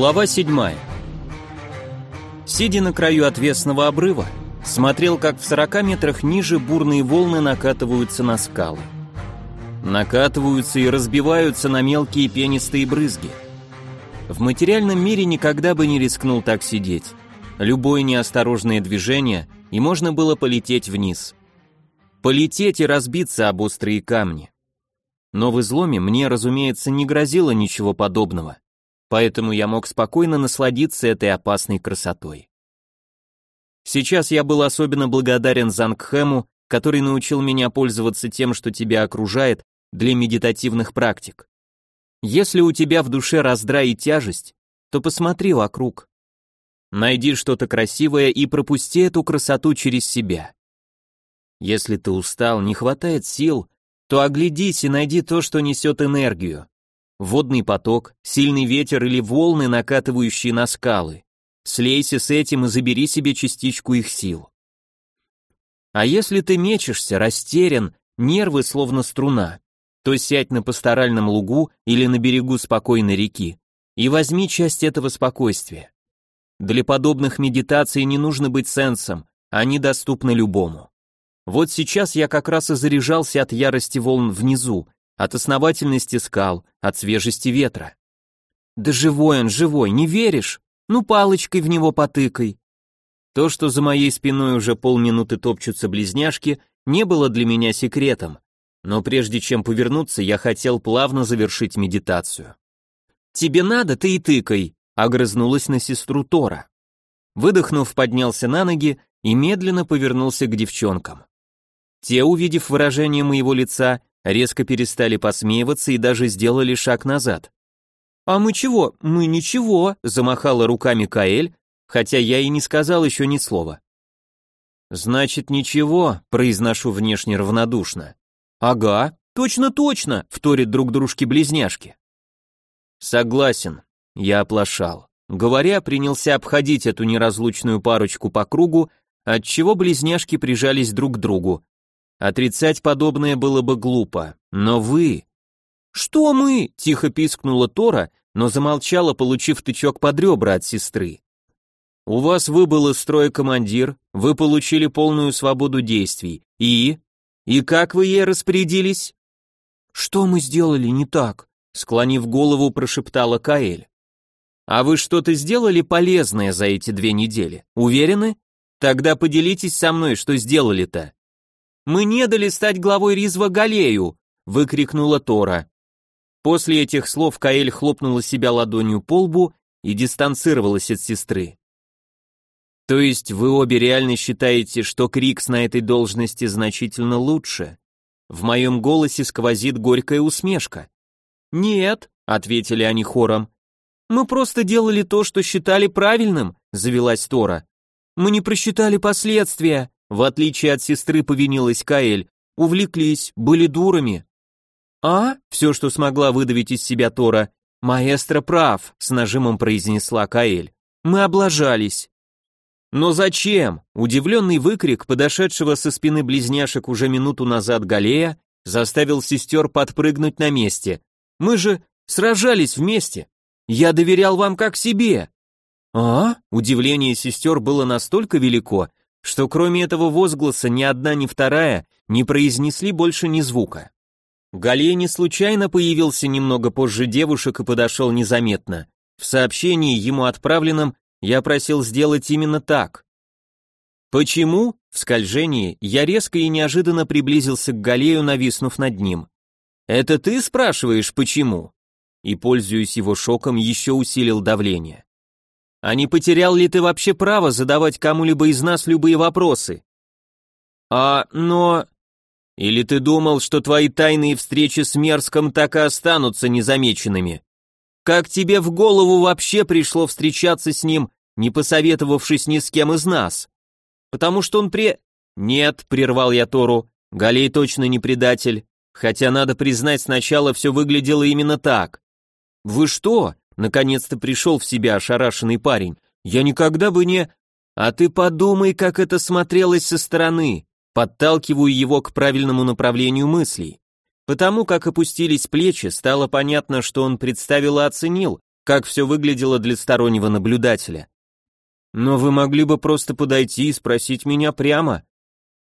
Глава 7. Сидя на краю отвесного обрыва, смотрел, как в 40 метрах ниже бурные волны накатываются на скалы. Накатываются и разбиваются на мелкие пенистые брызги. В материальном мире никогда бы не рискнул так сидеть. Любое неосторожное движение, и можно было полететь вниз. Полететь и разбиться об острые камни. Но в изломе мне, разумеется, не грозило ничего подобного поэтому я мог спокойно насладиться этой опасной красотой. Сейчас я был особенно благодарен Зангхэму, который научил меня пользоваться тем, что тебя окружает, для медитативных практик. Если у тебя в душе раздрай и тяжесть, то посмотри вокруг. Найди что-то красивое и пропусти эту красоту через себя. Если ты устал, не хватает сил, то оглядись и найди то, что несет энергию водный поток, сильный ветер или волны, накатывающие на скалы. Слейся с этим и забери себе частичку их сил. А если ты мечешься, растерян, нервы словно струна, то сядь на пасторальном лугу или на берегу спокойной реки и возьми часть этого спокойствия. Для подобных медитаций не нужно быть сенсом, они доступны любому. Вот сейчас я как раз и заряжался от ярости волн внизу, от основательности скал, от свежести ветра. Да живой он, живой, не веришь? Ну палочкой в него потыкай. То, что за моей спиной уже полминуты топчутся близняшки, не было для меня секретом, но прежде чем повернуться, я хотел плавно завершить медитацию. «Тебе надо, ты и тыкай», — огрызнулась на сестру Тора. Выдохнув, поднялся на ноги и медленно повернулся к девчонкам. Те, увидев выражение моего лица, резко перестали посмеиваться и даже сделали шаг назад. «А мы чего? Мы ничего», — замахала руками Каэль, хотя я и не сказал еще ни слова. «Значит, ничего», — произношу внешне равнодушно. «Ага, точно-точно», — вторят друг дружке близняшки. «Согласен», — я оплошал. Говоря, принялся обходить эту неразлучную парочку по кругу, отчего близняшки прижались друг к другу, Отрицать подобное было бы глупо, но вы... «Что мы?» — тихо пискнула Тора, но замолчала, получив тычок под ребра от сестры. «У вас выбыл из строя командир, вы получили полную свободу действий. И? И как вы ей распорядились?» «Что мы сделали не так?» — склонив голову, прошептала Каэль. «А вы что-то сделали полезное за эти две недели? Уверены? Тогда поделитесь со мной, что сделали-то». Мы не дали стать главой Ризва Галею!» — выкрикнула Тора. После этих слов Каэль хлопнула себя ладонью по лбу и дистанцировалась от сестры. «То есть вы обе реально считаете, что Крикс на этой должности значительно лучше?» В моем голосе сквозит горькая усмешка. «Нет», — ответили они хором. «Мы просто делали то, что считали правильным», — завелась Тора. «Мы не просчитали последствия», в отличие от сестры повинилась Каэль, увлеклись, были дурами. А? Все, что смогла выдавить из себя Тора. Маэстро прав, с нажимом произнесла Каэль. Мы облажались. Но зачем? Удивленный выкрик, подошедшего со спины близняшек уже минуту назад Галея, заставил сестер подпрыгнуть на месте. Мы же сражались вместе. Я доверял вам как себе. А? Удивление сестер было настолько велико, что кроме этого возгласа ни одна, ни вторая не произнесли больше ни звука. Галей не случайно появился немного позже девушек и подошел незаметно. В сообщении, ему отправленном, я просил сделать именно так. Почему? В скольжении я резко и неожиданно приблизился к Галею, нависнув над ним. «Это ты спрашиваешь, почему?» И, пользуясь его шоком, еще усилил давление. А не потерял ли ты вообще право задавать кому-либо из нас любые вопросы? А, но... Или ты думал, что твои тайные встречи с Мерском так и останутся незамеченными? Как тебе в голову вообще пришло встречаться с ним, не посоветовавшись ни с кем из нас? Потому что он пре... Нет, прервал я Тору, Галей точно не предатель, хотя надо признать, сначала все выглядело именно так. Вы что, Наконец-то пришел в себя ошарашенный парень. Я никогда бы не... А ты подумай, как это смотрелось со стороны. Подталкиваю его к правильному направлению мыслей. Потому как опустились плечи, стало понятно, что он представил и оценил, как все выглядело для стороннего наблюдателя. Но вы могли бы просто подойти и спросить меня прямо.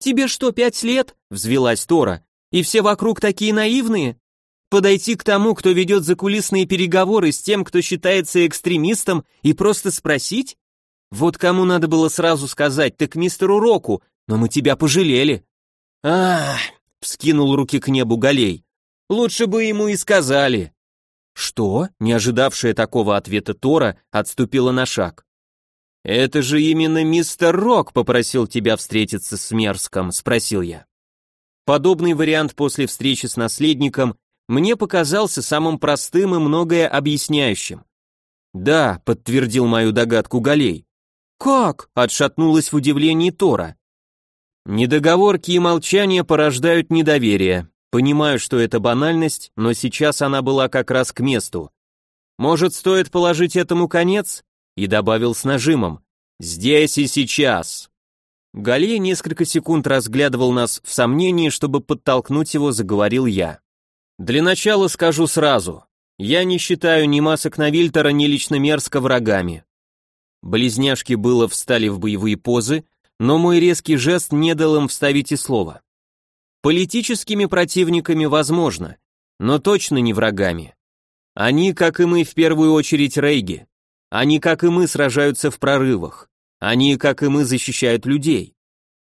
Тебе что, пять лет? Взвелась Тора. И все вокруг такие наивные? Подойти к тому, кто ведет закулисные переговоры с тем, кто считается экстремистом, и просто спросить? Вот кому надо было сразу сказать, так мистеру Року, но мы тебя пожалели. Ах, вскинул руки к небу Галей. Лучше бы ему и сказали. Что? Не ожидавшая такого ответа Тора отступила на шаг. «Это же именно мистер Рок попросил тебя встретиться с Мерском», — спросил я. Подобный вариант после встречи с наследником мне показался самым простым и многое объясняющим. «Да», — подтвердил мою догадку Галей. «Как?» — отшатнулась в удивлении Тора. Недоговорки и молчание порождают недоверие. Понимаю, что это банальность, но сейчас она была как раз к месту. Может, стоит положить этому конец? И добавил с нажимом. Здесь и сейчас. Галей несколько секунд разглядывал нас в сомнении, чтобы подтолкнуть его, заговорил я. Для начала скажу сразу. Я не считаю ни масок Навильтера, ни лично мерзко врагами. Близняшки было встали в боевые позы, но мой резкий жест не дал им вставить и слова. Политическими противниками возможно, но точно не врагами. Они, как и мы, в первую очередь рейги. Они, как и мы, сражаются в прорывах. Они, как и мы, защищают людей.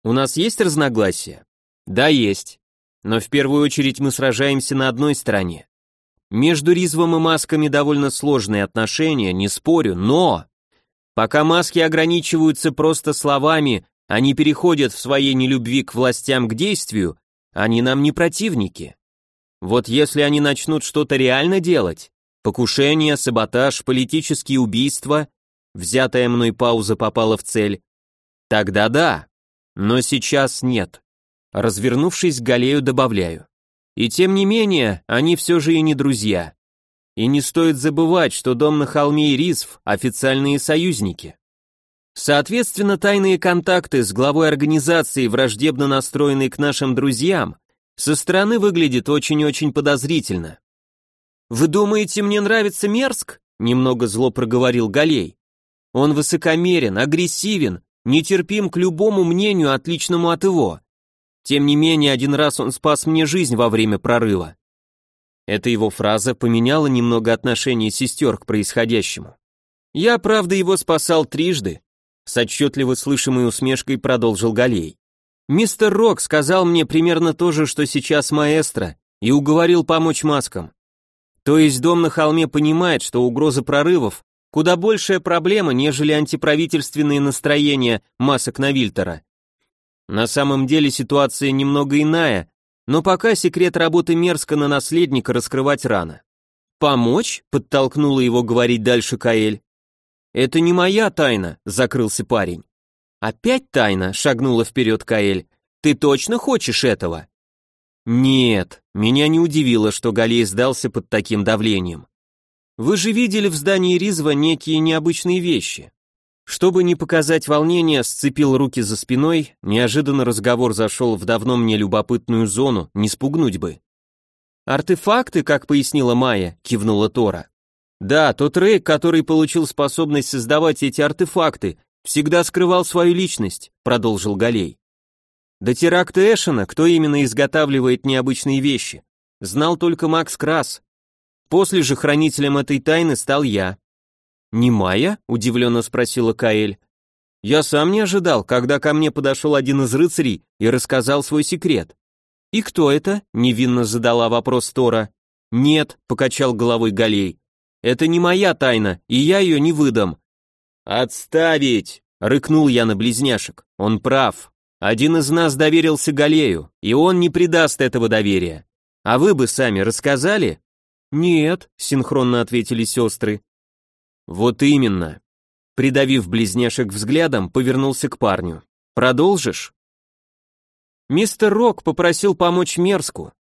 У нас есть разногласия? Да, есть но в первую очередь мы сражаемся на одной стороне. Между Ризвом и масками довольно сложные отношения, не спорю, но... Пока маски ограничиваются просто словами, они переходят в своей нелюбви к властям к действию, они нам не противники. Вот если они начнут что-то реально делать, покушение, саботаж, политические убийства, взятая мной пауза попала в цель, тогда да, но сейчас нет. Развернувшись Галею, добавляю. И тем не менее, они все же и не друзья. И не стоит забывать, что дом на холме и Рисв – официальные союзники. Соответственно, тайные контакты с главой организации, враждебно настроенной к нашим друзьям, со стороны выглядит очень-очень подозрительно. «Вы думаете, мне нравится Мерск?» – немного зло проговорил Галей. «Он высокомерен, агрессивен, нетерпим к любому мнению, отличному от его. Тем не менее, один раз он спас мне жизнь во время прорыва. Эта его фраза поменяла немного отношение сестер к происходящему. Я, правда, его спасал трижды, с отчетливо слышимой усмешкой продолжил Галей. Мистер Рок сказал мне примерно то же, что сейчас маэстро, и уговорил помочь маскам. То есть дом на холме понимает, что угроза прорывов куда большая проблема, нежели антиправительственные настроения масок Навильтера. На самом деле ситуация немного иная, но пока секрет работы Мерска на наследника раскрывать рано. «Помочь?» — подтолкнула его говорить дальше Каэль. «Это не моя тайна», — закрылся парень. «Опять тайна?» — шагнула вперед Каэль. «Ты точно хочешь этого?» «Нет», меня не удивило, что Галей сдался под таким давлением. «Вы же видели в здании Ризва некие необычные вещи. Чтобы не показать волнения, сцепил руки за спиной, неожиданно разговор зашел в давно мне любопытную зону, не спугнуть бы. «Артефакты, как пояснила Майя», — кивнула Тора. «Да, тот Рейк, который получил способность создавать эти артефакты, всегда скрывал свою личность», — продолжил Галей. До теракта Эшена, кто именно изготавливает необычные вещи, знал только Макс Крас. После же хранителем этой тайны стал я. «Не Майя?» — удивленно спросила Каэль. «Я сам не ожидал, когда ко мне подошел один из рыцарей и рассказал свой секрет». «И кто это?» — невинно задала вопрос Тора. «Нет», — покачал головой Галей. «Это не моя тайна, и я ее не выдам». «Отставить!» — рыкнул я на близняшек. «Он прав. Один из нас доверился Галею, и он не предаст этого доверия. А вы бы сами рассказали?» «Нет», — синхронно ответили сестры. Вот именно. Придавив близняшек взглядом, повернулся к парню. Продолжишь? Мистер Рок попросил помочь Мерску.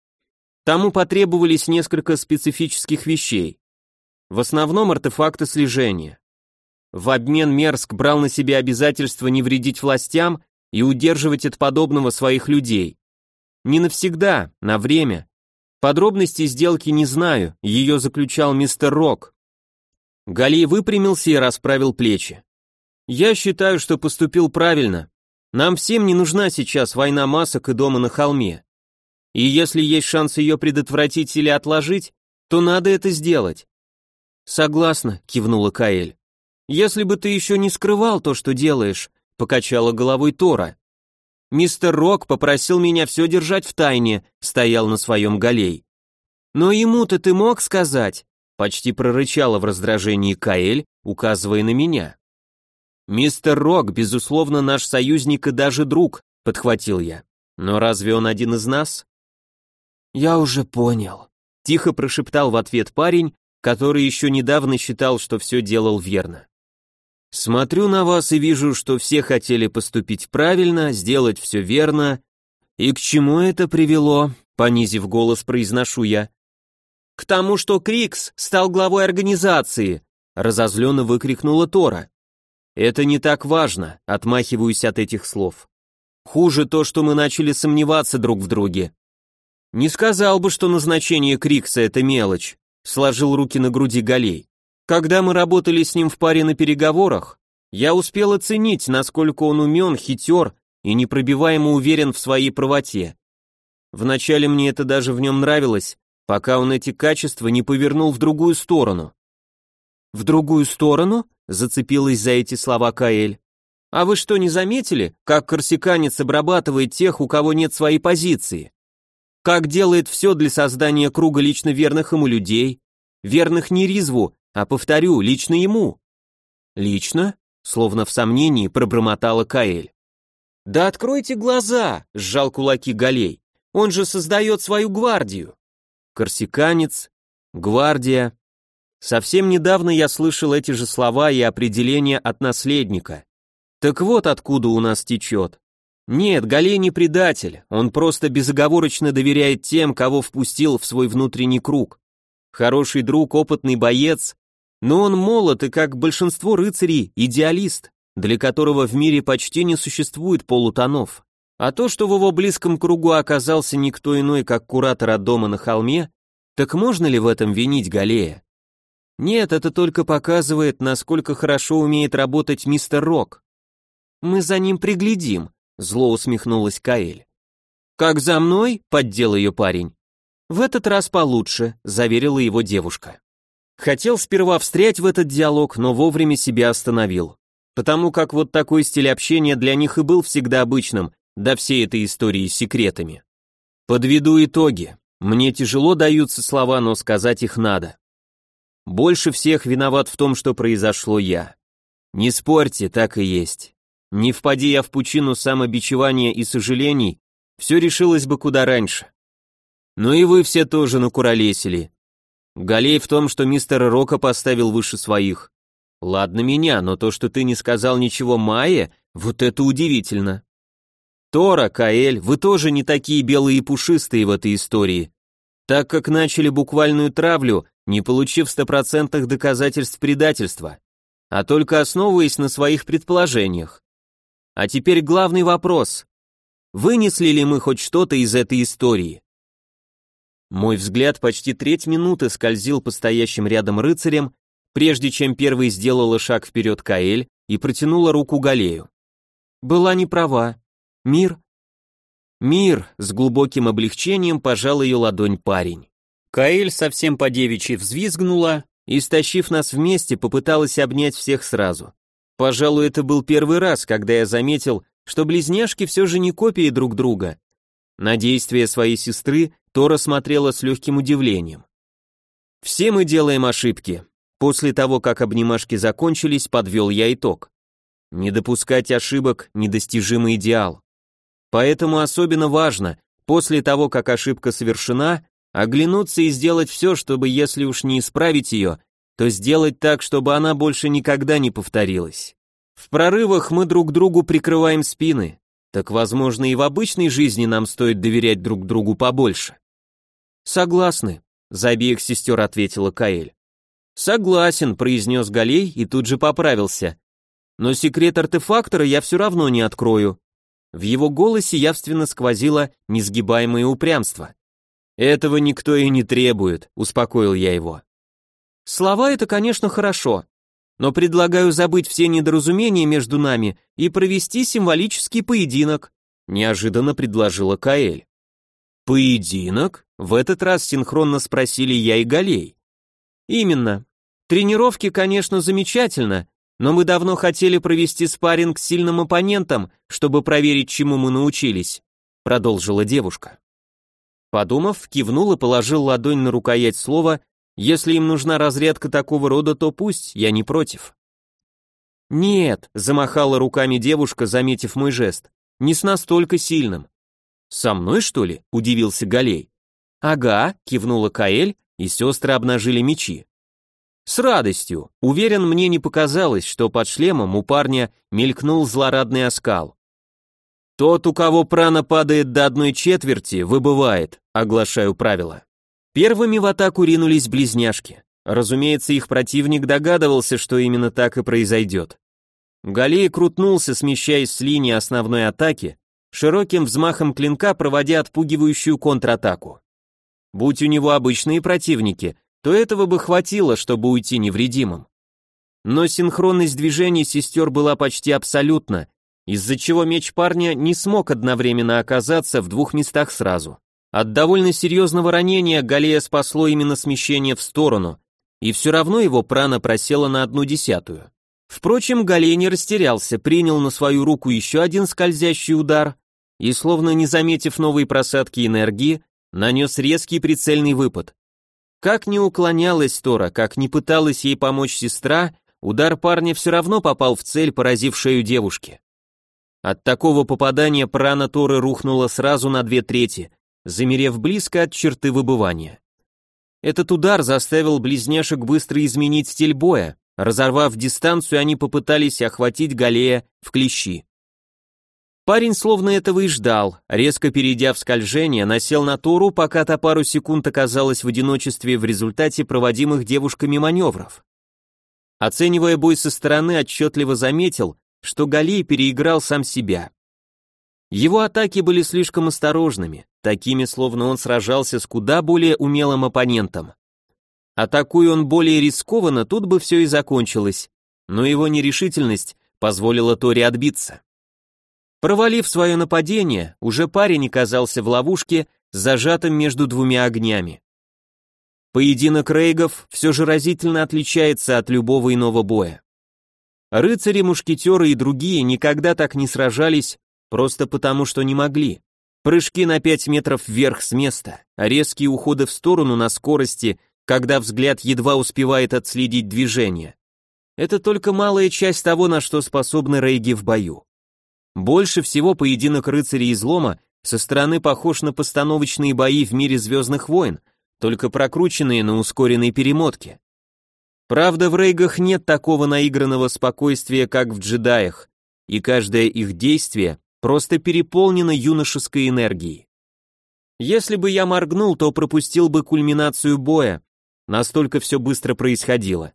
Тому потребовались несколько специфических вещей. В основном артефакты слежения. В обмен Мерск брал на себя обязательство не вредить властям и удерживать от подобного своих людей. Не навсегда, на время. Подробностей сделки не знаю, ее заключал мистер Рок, Галей выпрямился и расправил плечи. Я считаю, что поступил правильно. Нам всем не нужна сейчас война масок и дома на холме. И если есть шанс ее предотвратить или отложить, то надо это сделать. Согласна, кивнула Каэль. Если бы ты еще не скрывал то, что делаешь, покачала головой Тора. Мистер Рок попросил меня все держать в тайне, стоял на своем галей. Но ему-то ты мог сказать? Почти прорычала в раздражении Каэль, указывая на меня. «Мистер Рок, безусловно, наш союзник и даже друг», — подхватил я. «Но разве он один из нас?» «Я уже понял», — тихо прошептал в ответ парень, который еще недавно считал, что все делал верно. «Смотрю на вас и вижу, что все хотели поступить правильно, сделать все верно. И к чему это привело?» — понизив голос, произношу я. «К тому, что Крикс стал главой организации», — разозленно выкрикнула Тора. Это не так важно, отмахиваюсь от этих слов. Хуже то, что мы начали сомневаться друг в друге. Не сказал бы, что назначение Крикса это мелочь, сложил руки на груди Галей. Когда мы работали с ним в паре на переговорах, я успел оценить, насколько он умен, хитер и непробиваемо уверен в своей правоте. Вначале мне это даже в нем нравилось, пока он эти качества не повернул в другую сторону. В другую сторону? Зацепилась за эти слова Каэль. А вы что, не заметили, как корсиканец обрабатывает тех, у кого нет своей позиции? Как делает все для создания круга лично верных ему людей? Верных не Ризву, а, повторю, лично ему. Лично? Словно в сомнении пробормотала Каэль. Да откройте глаза, сжал кулаки Галей. Он же создает свою гвардию. Корсиканец, гвардия, Совсем недавно я слышал эти же слова и определения от наследника. Так вот откуда у нас течет. Нет, Галей не предатель, он просто безоговорочно доверяет тем, кого впустил в свой внутренний круг. Хороший друг, опытный боец, но он молод и, как большинство рыцарей, идеалист, для которого в мире почти не существует полутонов. А то, что в его близком кругу оказался никто иной, как куратор от дома на холме, так можно ли в этом винить Галея? Нет, это только показывает, насколько хорошо умеет работать мистер Рок. Мы за ним приглядим, зло усмехнулась Каэль. Как за мной? поддел ее парень. В этот раз получше, заверила его девушка. Хотел сперва встрять в этот диалог, но вовремя себя остановил. Потому как вот такой стиль общения для них и был всегда обычным, до всей этой истории с секретами. Подведу итоги. Мне тяжело даются слова, но сказать их надо. Больше всех виноват в том, что произошло я. Не спорьте, так и есть. Не впади я в пучину самобичевания и сожалений, все решилось бы куда раньше. Но и вы все тоже накуролесили. Галей в том, что мистер Рока поставил выше своих. Ладно меня, но то, что ты не сказал ничего Майе, вот это удивительно. Тора, Каэль, вы тоже не такие белые и пушистые в этой истории. Так как начали буквальную травлю, не получив стопроцентных доказательств предательства, а только основываясь на своих предположениях. А теперь главный вопрос. Вынесли ли мы хоть что-то из этой истории? Мой взгляд почти треть минуты скользил по стоящим рядом рыцарям, прежде чем первый сделала шаг вперед Каэль и протянула руку Галею. Была не права. Мир. Мир, с глубоким облегчением пожал ее ладонь парень. Каэль совсем по девичьи взвизгнула и, стащив нас вместе, попыталась обнять всех сразу. Пожалуй, это был первый раз, когда я заметил, что близняшки все же не копии друг друга. На действия своей сестры Тора смотрела с легким удивлением. «Все мы делаем ошибки». После того, как обнимашки закончились, подвел я итог. Не допускать ошибок – недостижимый идеал. Поэтому особенно важно, после того, как ошибка совершена, Оглянуться и сделать все, чтобы, если уж не исправить ее, то сделать так, чтобы она больше никогда не повторилась. В прорывах мы друг другу прикрываем спины, так, возможно, и в обычной жизни нам стоит доверять друг другу побольше. Согласны, за обеих сестер ответила Каэль. Согласен, произнес Галей и тут же поправился. Но секрет артефактора я все равно не открою. В его голосе явственно сквозило несгибаемое упрямство. «Этого никто и не требует», — успокоил я его. Слова это, конечно, хорошо, но предлагаю забыть все недоразумения между нами и провести символический поединок, неожиданно предложила Каэль. Поединок? В этот раз синхронно спросили я и Галей. Именно. Тренировки, конечно, замечательно, но мы давно хотели провести спарринг с сильным оппонентом, чтобы проверить, чему мы научились, продолжила девушка. Подумав, кивнул и положил ладонь на рукоять слова «Если им нужна разрядка такого рода, то пусть, я не против». «Нет», — замахала руками девушка, заметив мой жест, — «не с настолько сильным». «Со мной, что ли?» — удивился Галей. «Ага», — кивнула Каэль, и сестры обнажили мечи. С радостью. Уверен, мне не показалось, что под шлемом у парня мелькнул злорадный оскал. Тот, у кого прана падает до одной четверти, выбывает, оглашаю правила. Первыми в атаку ринулись близняшки. Разумеется, их противник догадывался, что именно так и произойдет. Галей крутнулся, смещаясь с линии основной атаки, широким взмахом клинка проводя отпугивающую контратаку. Будь у него обычные противники, то этого бы хватило, чтобы уйти невредимым. Но синхронность движений сестер была почти абсолютна, из-за чего меч парня не смог одновременно оказаться в двух местах сразу. От довольно серьезного ранения Галея спасло именно смещение в сторону, и все равно его прана просела на одну десятую. Впрочем, Галей не растерялся, принял на свою руку еще один скользящий удар и, словно не заметив новой просадки энергии, нанес резкий прицельный выпад. Как ни уклонялась Тора, как ни пыталась ей помочь сестра, удар парня все равно попал в цель, поразив шею девушки. От такого попадания прана Торы рухнула сразу на две трети, замерев близко от черты выбывания. Этот удар заставил близняшек быстро изменить стиль боя, разорвав дистанцию, они попытались охватить Галея в клещи. Парень словно этого и ждал, резко перейдя в скольжение, насел на Тору, пока та пару секунд оказалась в одиночестве в результате проводимых девушками маневров. Оценивая бой со стороны, отчетливо заметил, что Галей переиграл сам себя. Его атаки были слишком осторожными, такими, словно он сражался с куда более умелым оппонентом. Атакуя он более рискованно, тут бы все и закончилось, но его нерешительность позволила Торе отбиться. Провалив свое нападение, уже парень оказался в ловушке, зажатым между двумя огнями. Поединок рейгов все же разительно отличается от любого иного боя. Рыцари, мушкетеры и другие никогда так не сражались, просто потому что не могли. Прыжки на 5 метров вверх с места, резкие уходы в сторону на скорости, когда взгляд едва успевает отследить движение. Это только малая часть того, на что способны рейги в бою. Больше всего поединок рыцарей излома со стороны похож на постановочные бои в мире Звездных войн, только прокрученные на ускоренной перемотке. Правда, в рейгах нет такого наигранного спокойствия, как в джедаях, и каждое их действие просто переполнено юношеской энергией. Если бы я моргнул, то пропустил бы кульминацию боя, настолько все быстро происходило.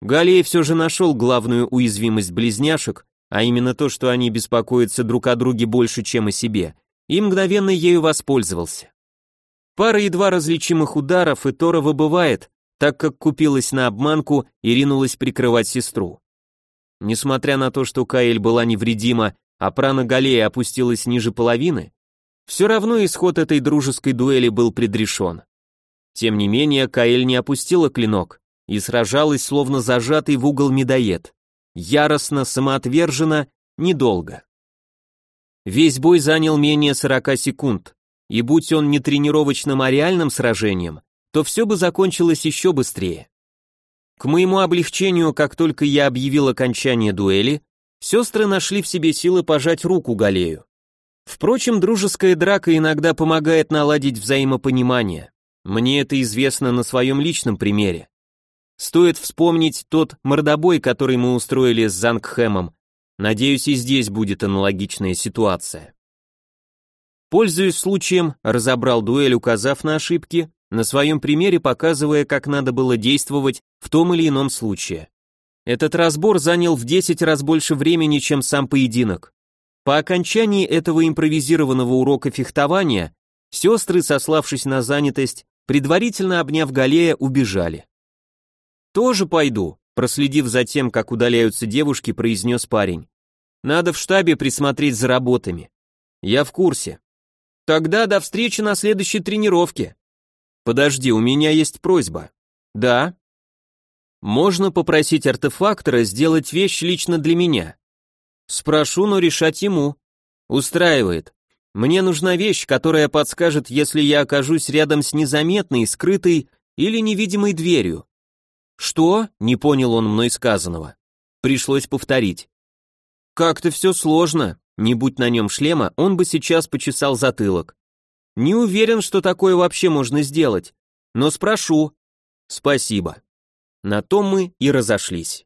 Галей все же нашел главную уязвимость близняшек, а именно то, что они беспокоятся друг о друге больше, чем о себе, и мгновенно ею воспользовался. Пара едва различимых ударов, и Тора выбывает, так как купилась на обманку и ринулась прикрывать сестру. Несмотря на то, что Каэль была невредима, а прана Галея опустилась ниже половины, все равно исход этой дружеской дуэли был предрешен. Тем не менее, Каэль не опустила клинок и сражалась, словно зажатый в угол медоед яростно, самоотверженно, недолго. Весь бой занял менее 40 секунд, и будь он не тренировочным, а реальным сражением, то все бы закончилось еще быстрее. К моему облегчению, как только я объявил окончание дуэли, сестры нашли в себе силы пожать руку Галею. Впрочем, дружеская драка иногда помогает наладить взаимопонимание. Мне это известно на своем личном примере. Стоит вспомнить тот мордобой, который мы устроили с Зангхэмом. Надеюсь, и здесь будет аналогичная ситуация. Пользуясь случаем, разобрал дуэль, указав на ошибки, на своем примере показывая, как надо было действовать в том или ином случае. Этот разбор занял в 10 раз больше времени, чем сам поединок. По окончании этого импровизированного урока фехтования, сестры, сославшись на занятость, предварительно обняв Галея, убежали. Тоже пойду, проследив за тем, как удаляются девушки, произнес парень. Надо в штабе присмотреть за работами. Я в курсе. Тогда до встречи на следующей тренировке. Подожди, у меня есть просьба. Да. Можно попросить артефактора сделать вещь лично для меня. Спрошу, но решать ему. Устраивает. Мне нужна вещь, которая подскажет, если я окажусь рядом с незаметной, скрытой или невидимой дверью. Что? Не понял он мной сказанного. Пришлось повторить. Как-то все сложно. Не будь на нем шлема, он бы сейчас почесал затылок. Не уверен, что такое вообще можно сделать, но спрошу. Спасибо. На том мы и разошлись.